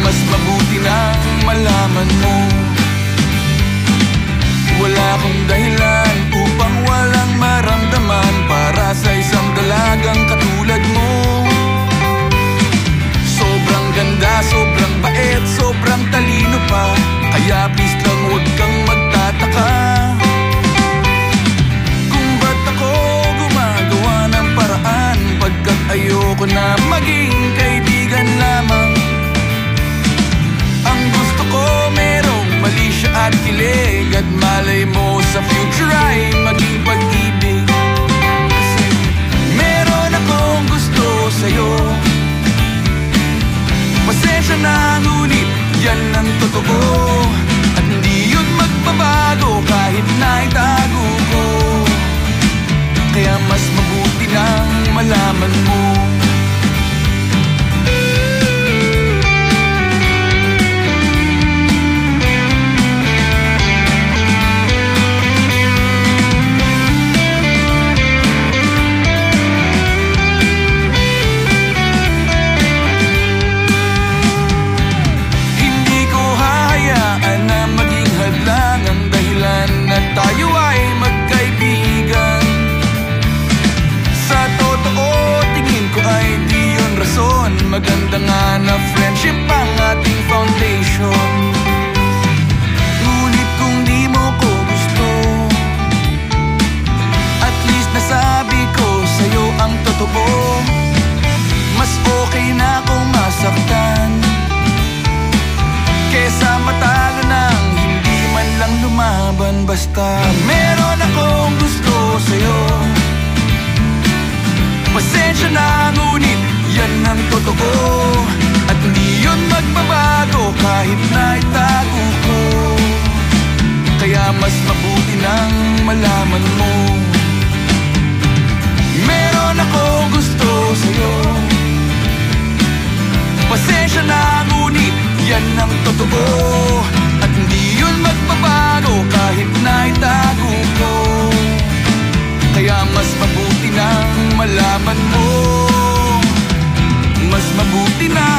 mas mabuti nang malaman mo. Wala akong dahilan upang walang maramdaman Para sa isang dalagang katulad mo. Sobrang ganda, sobrang bait, sobrang talino pa. Kaya please lang huwag kang magtataka mo sa future ay maging pag-ibig Kasi meron akong gusto sa'yo. Pasensya na ngunit yan ang totoo. At hindi yun magbabago kahit na itago ko. Kaya mas mabuti nang malaman mo friendship ang ating foundation. Ngunit di mo gusto At least nasabi ko sa'yo ang totoo. Mas okay na kung masaktan Kesa matalo ng hindi man lang lumaban Basta. Meron akong gusto sa'yo. Pasensya na ngunit yan ang totoo kahit na ko. Kaya mas mabuti nang malaman mo. Meron akong gusto sa'yo. Pasensya na ngunit yan ang totoo. At hindi yun magbabago kahit na itago ko. Kaya mas mabuti nang malaman mo. Mas mabuti na